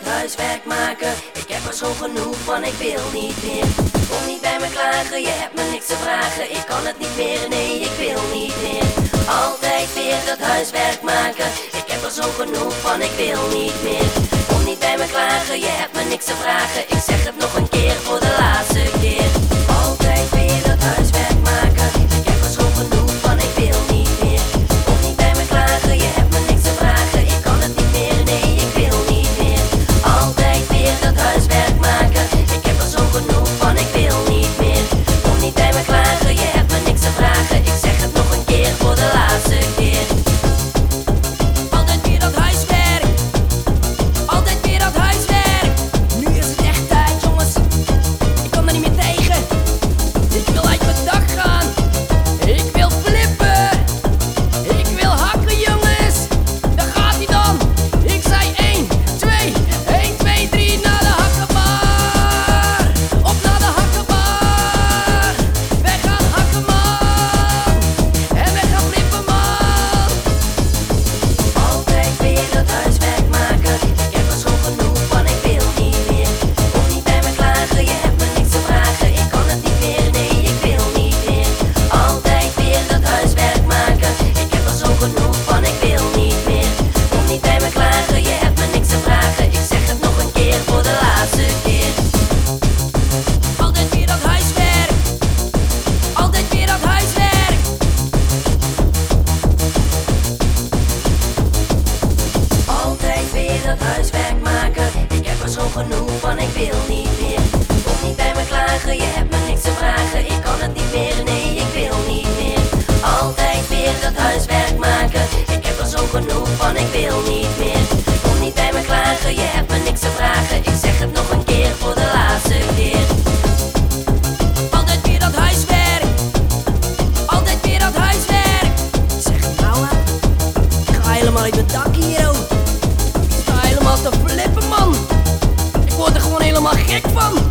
dat huiswerk maken. Ik heb er zo genoeg van, ik wil niet meer. Kom niet bij me klagen, je hebt me niks te vragen. Ik kan het niet meer, nee, ik wil niet meer. Altijd weer het huiswerk maken. Ik heb er zo genoeg van, ik wil niet meer. Kom niet bij me klagen, je hebt me niks te vragen. Ik zeg het nog een keer voor de laatste. ik wil niet meer. Kom niet bij me klagen, je hebt me niks te vragen. Ik kan het niet meer, nee, ik wil niet meer. Altijd weer dat huiswerk maken. Ik heb er zo genoeg van, ik wil niet meer. kick them.